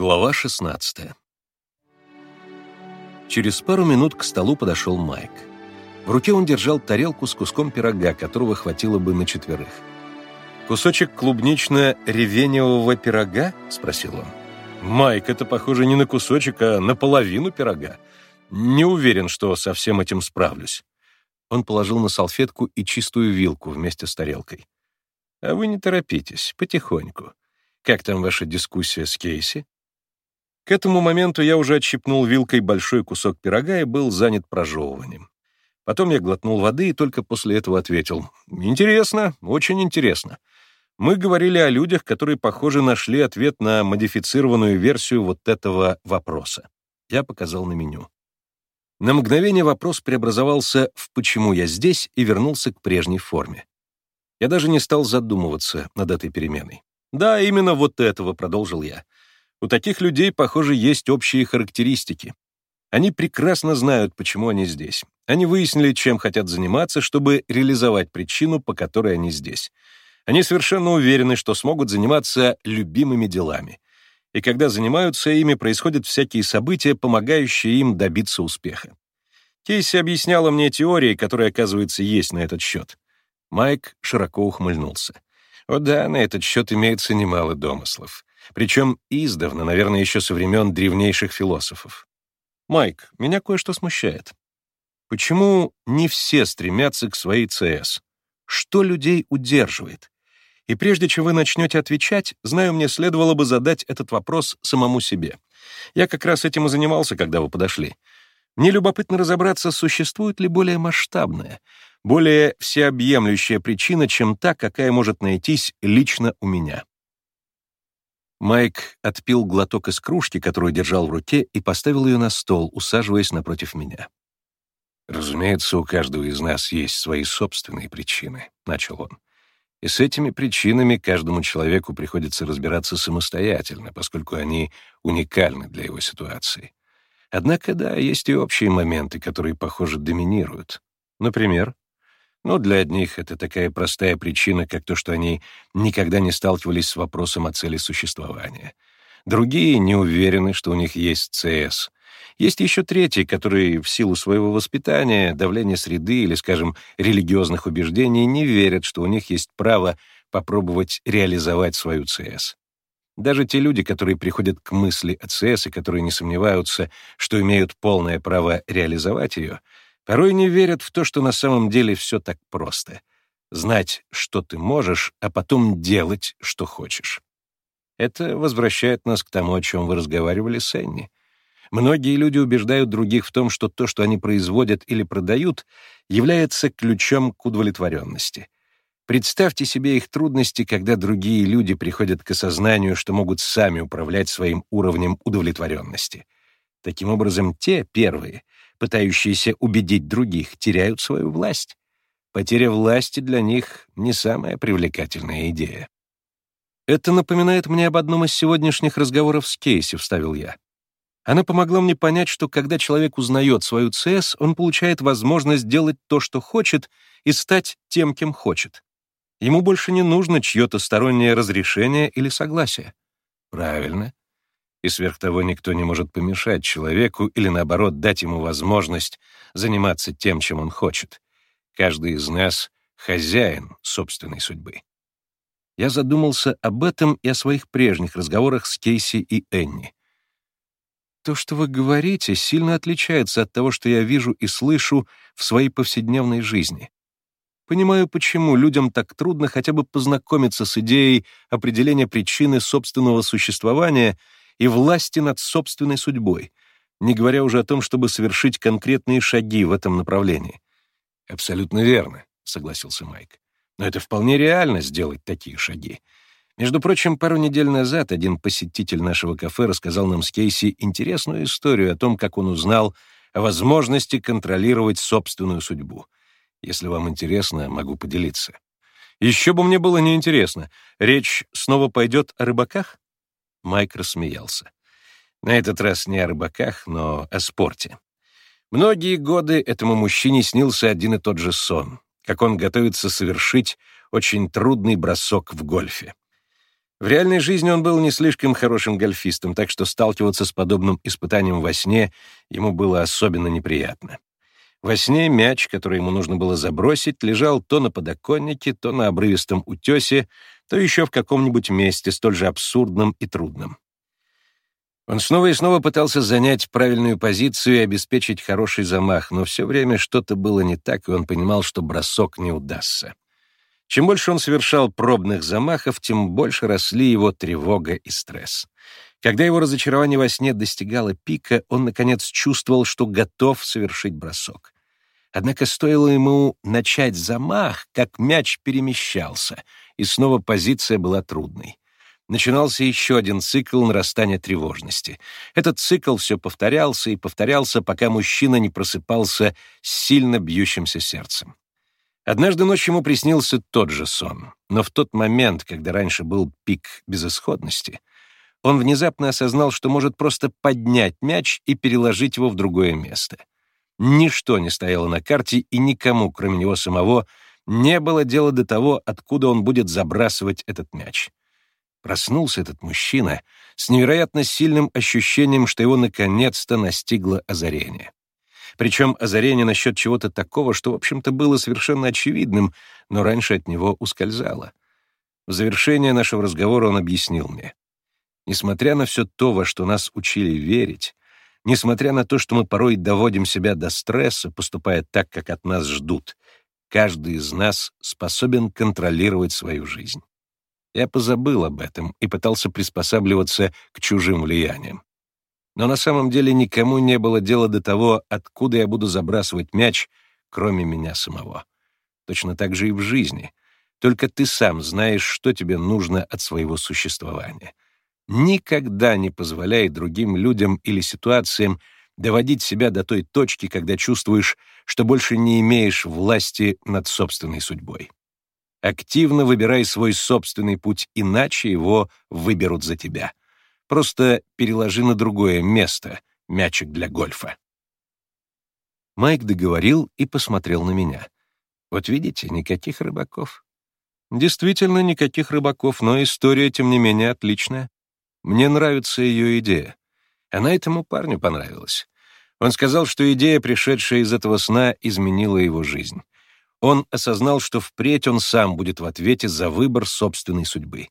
Глава 16 Через пару минут к столу подошел Майк. В руке он держал тарелку с куском пирога, которого хватило бы на четверых. «Кусочек клубнично-ревеневого пирога?» — спросил он. «Майк, это похоже не на кусочек, а на половину пирога. Не уверен, что со всем этим справлюсь». Он положил на салфетку и чистую вилку вместе с тарелкой. «А вы не торопитесь, потихоньку. Как там ваша дискуссия с Кейси?» К этому моменту я уже отщипнул вилкой большой кусок пирога и был занят прожевыванием. Потом я глотнул воды и только после этого ответил. «Интересно, очень интересно. Мы говорили о людях, которые, похоже, нашли ответ на модифицированную версию вот этого вопроса». Я показал на меню. На мгновение вопрос преобразовался в «почему я здесь» и вернулся к прежней форме. Я даже не стал задумываться над этой переменой. «Да, именно вот этого», — продолжил я. У таких людей, похоже, есть общие характеристики. Они прекрасно знают, почему они здесь. Они выяснили, чем хотят заниматься, чтобы реализовать причину, по которой они здесь. Они совершенно уверены, что смогут заниматься любимыми делами. И когда занимаются ими, происходят всякие события, помогающие им добиться успеха. Кейси объясняла мне теории, которые, оказывается, есть на этот счет. Майк широко ухмыльнулся. О да, на этот счет имеется немало домыслов. Причем издавна, наверное, еще со времен древнейших философов. Майк, меня кое-что смущает. Почему не все стремятся к своей ЦС? Что людей удерживает? И прежде чем вы начнете отвечать, знаю, мне следовало бы задать этот вопрос самому себе. Я как раз этим и занимался, когда вы подошли. Мне любопытно разобраться, существует ли более масштабная, более всеобъемлющая причина, чем та, какая может найтись лично у меня. Майк отпил глоток из кружки, которую держал в руке, и поставил ее на стол, усаживаясь напротив меня. «Разумеется, у каждого из нас есть свои собственные причины», — начал он. «И с этими причинами каждому человеку приходится разбираться самостоятельно, поскольку они уникальны для его ситуации. Однако, да, есть и общие моменты, которые, похоже, доминируют. Например, но для одних это такая простая причина, как то, что они никогда не сталкивались с вопросом о цели существования. Другие не уверены, что у них есть ЦС. Есть еще третьи, которые в силу своего воспитания, давления среды или, скажем, религиозных убеждений не верят, что у них есть право попробовать реализовать свою ЦС. Даже те люди, которые приходят к мысли о ЦС и которые не сомневаются, что имеют полное право реализовать ее, Порой не верят в то, что на самом деле все так просто. Знать, что ты можешь, а потом делать, что хочешь. Это возвращает нас к тому, о чем вы разговаривали с Энни. Многие люди убеждают других в том, что то, что они производят или продают, является ключом к удовлетворенности. Представьте себе их трудности, когда другие люди приходят к осознанию, что могут сами управлять своим уровнем удовлетворенности. Таким образом, те, первые, пытающиеся убедить других, теряют свою власть. Потеря власти для них — не самая привлекательная идея. «Это напоминает мне об одном из сегодняшних разговоров с Кейси», — вставил я. Она помогла мне понять, что когда человек узнает свою ЦС, он получает возможность делать то, что хочет, и стать тем, кем хочет. Ему больше не нужно чье-то стороннее разрешение или согласие. Правильно и сверх того никто не может помешать человеку или, наоборот, дать ему возможность заниматься тем, чем он хочет. Каждый из нас — хозяин собственной судьбы. Я задумался об этом и о своих прежних разговорах с Кейси и Энни. То, что вы говорите, сильно отличается от того, что я вижу и слышу в своей повседневной жизни. Понимаю, почему людям так трудно хотя бы познакомиться с идеей определения причины собственного существования — и власти над собственной судьбой, не говоря уже о том, чтобы совершить конкретные шаги в этом направлении. «Абсолютно верно», — согласился Майк. «Но это вполне реально сделать такие шаги. Между прочим, пару недель назад один посетитель нашего кафе рассказал нам с Кейси интересную историю о том, как он узнал о возможности контролировать собственную судьбу. Если вам интересно, могу поделиться. Еще бы мне было неинтересно. Речь снова пойдет о рыбаках? Майк рассмеялся. На этот раз не о рыбаках, но о спорте. Многие годы этому мужчине снился один и тот же сон, как он готовится совершить очень трудный бросок в гольфе. В реальной жизни он был не слишком хорошим гольфистом, так что сталкиваться с подобным испытанием во сне ему было особенно неприятно. Во сне мяч, который ему нужно было забросить, лежал то на подоконнике, то на обрывистом утесе, то еще в каком-нибудь месте столь же абсурдном и трудном. Он снова и снова пытался занять правильную позицию и обеспечить хороший замах, но все время что-то было не так, и он понимал, что бросок не удастся. Чем больше он совершал пробных замахов, тем больше росли его тревога и стресс. Когда его разочарование во сне достигало пика, он, наконец, чувствовал, что готов совершить бросок. Однако стоило ему начать замах, как мяч перемещался, и снова позиция была трудной. Начинался еще один цикл нарастания тревожности. Этот цикл все повторялся и повторялся, пока мужчина не просыпался с сильно бьющимся сердцем. Однажды ночью ему приснился тот же сон, но в тот момент, когда раньше был пик безысходности, он внезапно осознал, что может просто поднять мяч и переложить его в другое место. Ничто не стояло на карте, и никому, кроме него самого, не было дела до того, откуда он будет забрасывать этот мяч. Проснулся этот мужчина с невероятно сильным ощущением, что его наконец-то настигло озарение. Причем озарение насчет чего-то такого, что, в общем-то, было совершенно очевидным, но раньше от него ускользало. В завершение нашего разговора он объяснил мне. Несмотря на все то, во что нас учили верить, несмотря на то, что мы порой доводим себя до стресса, поступая так, как от нас ждут, каждый из нас способен контролировать свою жизнь. Я позабыл об этом и пытался приспосабливаться к чужим влияниям. Но на самом деле никому не было дела до того, откуда я буду забрасывать мяч, кроме меня самого. Точно так же и в жизни. Только ты сам знаешь, что тебе нужно от своего существования. Никогда не позволяй другим людям или ситуациям доводить себя до той точки, когда чувствуешь, что больше не имеешь власти над собственной судьбой. Активно выбирай свой собственный путь, иначе его выберут за тебя. Просто переложи на другое место мячик для гольфа. Майк договорил и посмотрел на меня. Вот видите, никаких рыбаков. Действительно, никаких рыбаков, но история, тем не менее, отличная. Мне нравится ее идея. Она этому парню понравилась. Он сказал, что идея, пришедшая из этого сна, изменила его жизнь. Он осознал, что впредь он сам будет в ответе за выбор собственной судьбы.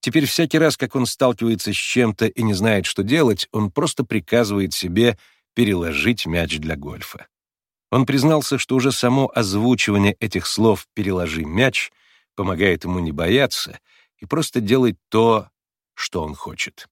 Теперь всякий раз, как он сталкивается с чем-то и не знает, что делать, он просто приказывает себе переложить мяч для гольфа. Он признался, что уже само озвучивание этих слов «переложи мяч» помогает ему не бояться и просто делать то, что он хочет.